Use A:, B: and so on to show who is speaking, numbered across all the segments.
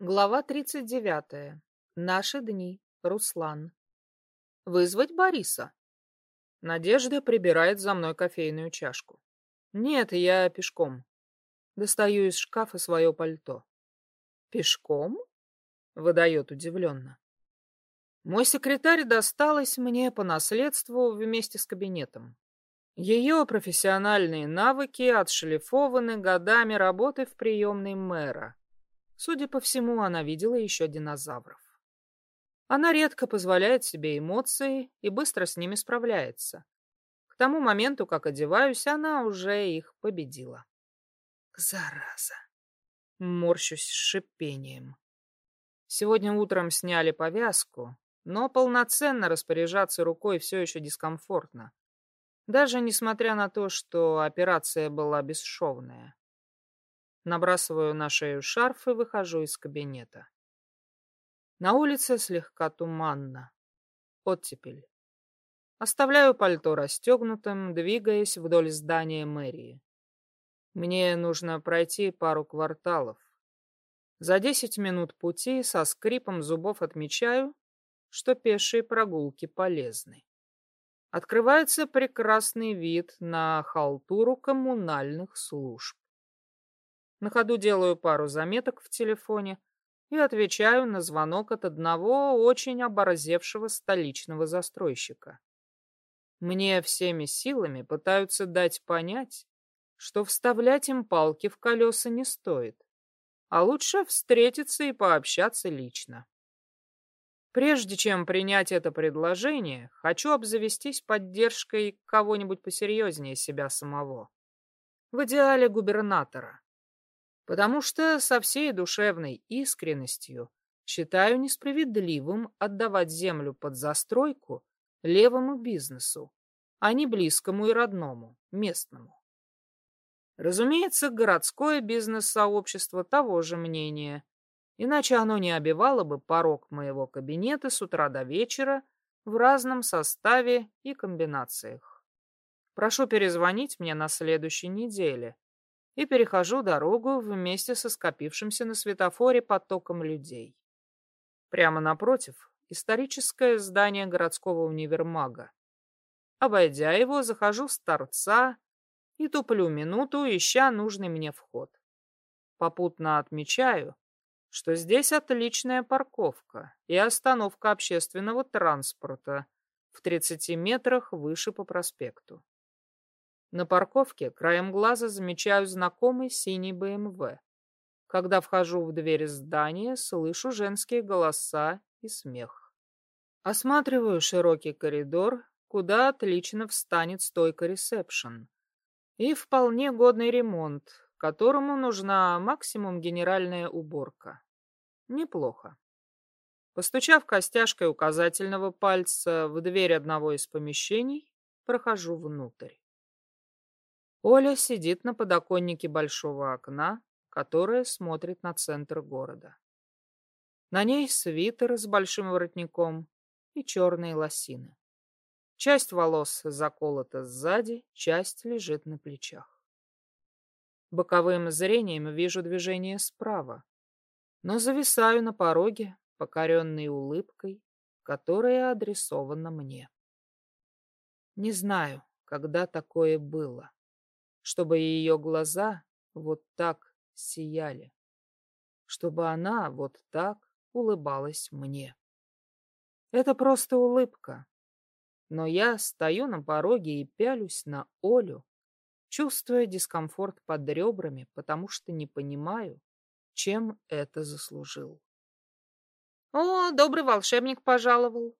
A: Глава 39. Наши дни. Руслан. Вызвать Бориса. Надежда прибирает за мной кофейную чашку. Нет, я пешком. Достаю из шкафа свое пальто. Пешком? Выдает удивленно. Мой секретарь досталась мне по наследству вместе с кабинетом. Ее профессиональные навыки отшлифованы годами работы в приемной мэра Судя по всему, она видела еще динозавров. Она редко позволяет себе эмоции и быстро с ними справляется. К тому моменту, как одеваюсь, она уже их победила. Зараза. Морщусь с шипением. Сегодня утром сняли повязку, но полноценно распоряжаться рукой все еще дискомфортно. Даже несмотря на то, что операция была бесшовная. Набрасываю на шею шарф и выхожу из кабинета. На улице слегка туманно. Оттепель. Оставляю пальто расстегнутым, двигаясь вдоль здания мэрии. Мне нужно пройти пару кварталов. За десять минут пути со скрипом зубов отмечаю, что пешие прогулки полезны. Открывается прекрасный вид на халтуру коммунальных служб. На ходу делаю пару заметок в телефоне и отвечаю на звонок от одного очень оборзевшего столичного застройщика. Мне всеми силами пытаются дать понять, что вставлять им палки в колеса не стоит, а лучше встретиться и пообщаться лично. Прежде чем принять это предложение, хочу обзавестись поддержкой кого-нибудь посерьезнее себя самого. В идеале губернатора потому что со всей душевной искренностью считаю несправедливым отдавать землю под застройку левому бизнесу, а не близкому и родному, местному. Разумеется, городское бизнес-сообщество того же мнения, иначе оно не обивало бы порог моего кабинета с утра до вечера в разном составе и комбинациях. Прошу перезвонить мне на следующей неделе, и перехожу дорогу вместе со скопившимся на светофоре потоком людей. Прямо напротив — историческое здание городского универмага. Обойдя его, захожу с торца и туплю минуту, ища нужный мне вход. Попутно отмечаю, что здесь отличная парковка и остановка общественного транспорта в 30 метрах выше по проспекту. На парковке краем глаза замечаю знакомый синий БМВ. Когда вхожу в дверь здания, слышу женские голоса и смех. Осматриваю широкий коридор, куда отлично встанет стойка ресепшн. И вполне годный ремонт, которому нужна максимум генеральная уборка. Неплохо. Постучав костяшкой указательного пальца в дверь одного из помещений, прохожу внутрь. Оля сидит на подоконнике большого окна, которое смотрит на центр города. На ней свитер с большим воротником и черные лосины. Часть волос заколота сзади, часть лежит на плечах. Боковым зрением вижу движение справа, но зависаю на пороге, покоренной улыбкой, которая адресована мне. Не знаю, когда такое было чтобы ее глаза вот так сияли, чтобы она вот так улыбалась мне. Это просто улыбка. Но я стою на пороге и пялюсь на Олю, чувствуя дискомфорт под ребрами, потому что не понимаю, чем это заслужил. «О, добрый волшебник пожаловал!»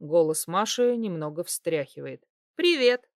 A: Голос Маши немного встряхивает. «Привет!»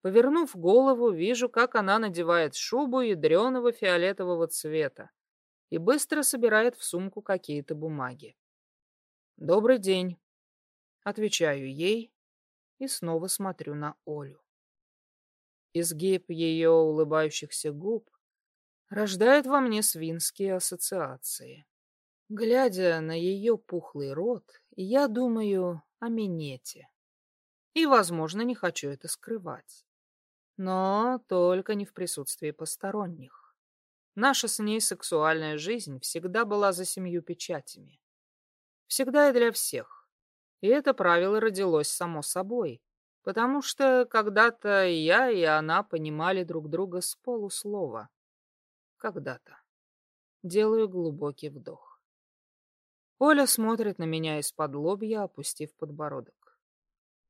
A: Повернув голову, вижу, как она надевает шубу ядреного фиолетового цвета и быстро собирает в сумку какие-то бумаги. «Добрый день», — отвечаю ей и снова смотрю на Олю. Изгиб ее улыбающихся губ рождает во мне свинские ассоциации. Глядя на ее пухлый рот, я думаю о минете. И, возможно, не хочу это скрывать но только не в присутствии посторонних. Наша с ней сексуальная жизнь всегда была за семью печатями. Всегда и для всех. И это правило родилось само собой, потому что когда-то я, и она понимали друг друга с полуслова. Когда-то. Делаю глубокий вдох. Оля смотрит на меня из-под лобья, опустив подбородок.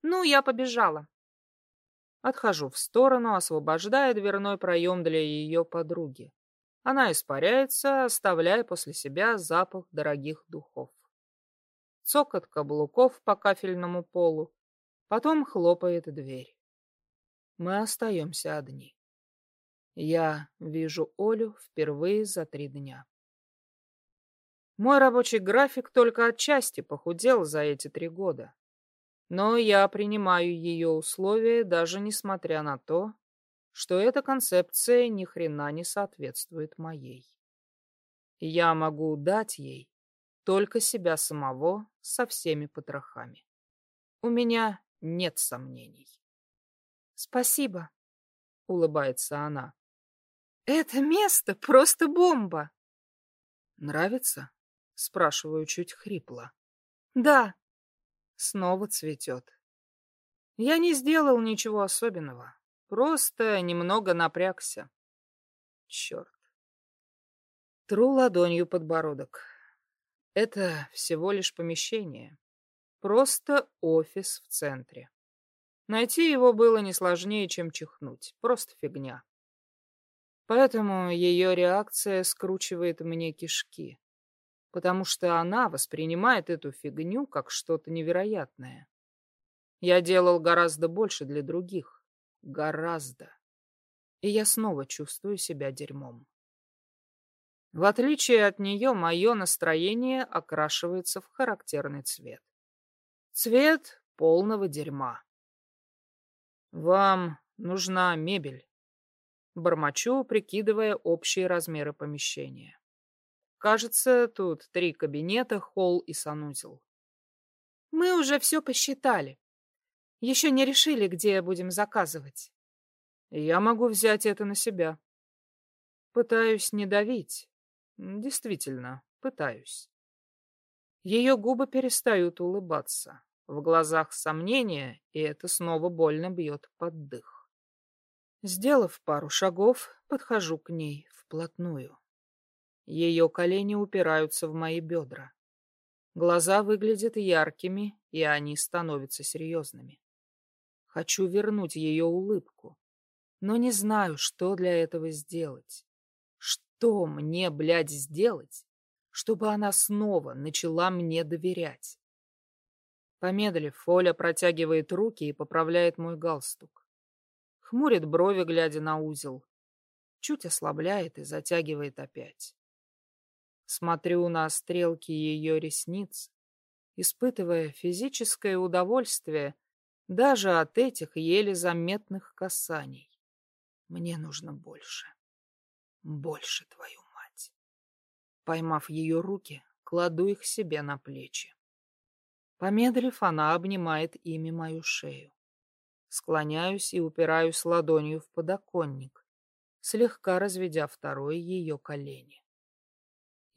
A: «Ну, я побежала». Отхожу в сторону, освобождая дверной проем для ее подруги. Она испаряется, оставляя после себя запах дорогих духов. Цокот каблуков по кафельному полу, потом хлопает дверь. Мы остаемся одни. Я вижу Олю впервые за три дня. Мой рабочий график только отчасти похудел за эти три года. Но я принимаю ее условия, даже несмотря на то, что эта концепция ни хрена не соответствует моей. Я могу дать ей только себя самого со всеми потрохами. У меня нет сомнений.
B: Спасибо,
A: улыбается она.
B: Это место просто бомба.
A: Нравится? Спрашиваю чуть хрипло.
B: Да.
A: Снова цветет. Я не сделал ничего особенного. Просто немного напрягся. Черт. Тру ладонью подбородок. Это всего лишь помещение. Просто офис в центре. Найти его было не сложнее, чем чихнуть. Просто фигня. Поэтому ее реакция скручивает мне кишки. Потому что она воспринимает эту фигню как что-то невероятное. Я делал гораздо больше для других. Гораздо. И я снова чувствую себя дерьмом. В отличие от нее, мое настроение окрашивается в характерный цвет. Цвет полного дерьма. Вам нужна мебель. Бормочу, прикидывая общие размеры помещения. Кажется, тут три кабинета, холл и санузел.
B: Мы уже все посчитали. Еще не решили, где будем заказывать.
A: Я могу взять это на себя. Пытаюсь не давить. Действительно, пытаюсь. Ее губы перестают улыбаться. В глазах сомнения, и это снова больно бьет под дых. Сделав пару шагов, подхожу к ней вплотную. Ее колени упираются в мои бедра. Глаза выглядят яркими, и они становятся серьезными. Хочу вернуть ее улыбку, но не знаю, что для этого сделать. Что мне, блядь, сделать, чтобы она снова начала мне доверять? Помедлив, Оля протягивает руки и поправляет мой галстук. Хмурит брови, глядя на узел. Чуть ослабляет и затягивает опять. Смотрю на стрелки ее ресниц, испытывая физическое удовольствие даже от этих еле заметных касаний. Мне нужно больше. Больше, твою мать. Поймав ее руки, кладу их себе на плечи. Помедлив, она обнимает ими мою шею. Склоняюсь и упираюсь ладонью в подоконник, слегка разведя второй ее колени.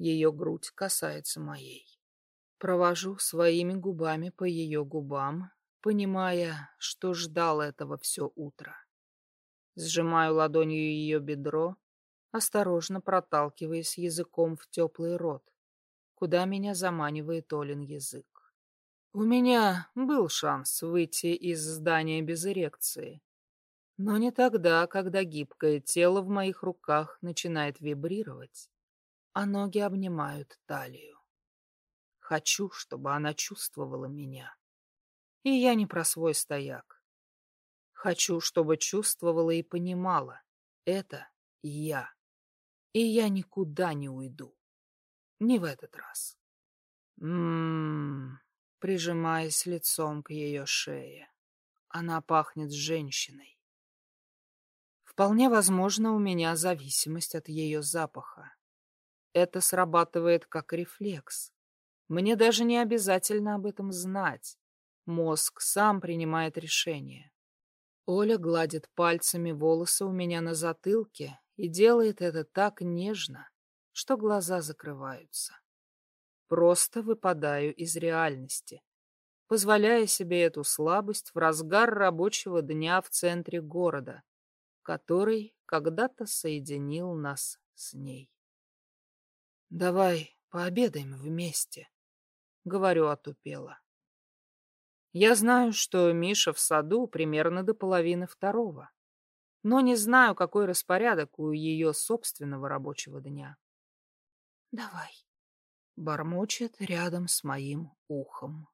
A: Ее грудь касается моей. Провожу своими губами по ее губам, понимая, что ждал этого все утро. Сжимаю ладонью ее бедро, осторожно проталкиваясь языком в теплый рот, куда меня заманивает Олин язык. У меня был шанс выйти из здания без эрекции, но не тогда, когда гибкое тело в моих руках начинает вибрировать, а ноги обнимают талию. Хочу, чтобы она чувствовала меня. И я не про свой стояк. Хочу, чтобы чувствовала и понимала. Это я. И я никуда не уйду. Не в этот раз. Ммм, прижимаясь лицом к ее шее. Она пахнет женщиной. Вполне возможно, у меня зависимость от ее запаха. Это срабатывает как рефлекс. Мне даже не обязательно об этом знать. Мозг сам принимает решение. Оля гладит пальцами волосы у меня на затылке И делает это так нежно, что глаза закрываются. Просто выпадаю из реальности, позволяя себе эту слабость в разгар рабочего дня в центре города, который когда-то соединил нас с ней. «Давай пообедаем вместе», — говорю отупело. Я знаю, что Миша в саду примерно до половины второго, но не знаю, какой распорядок у ее собственного рабочего дня.
B: «Давай», —
A: бормочет рядом с моим ухом.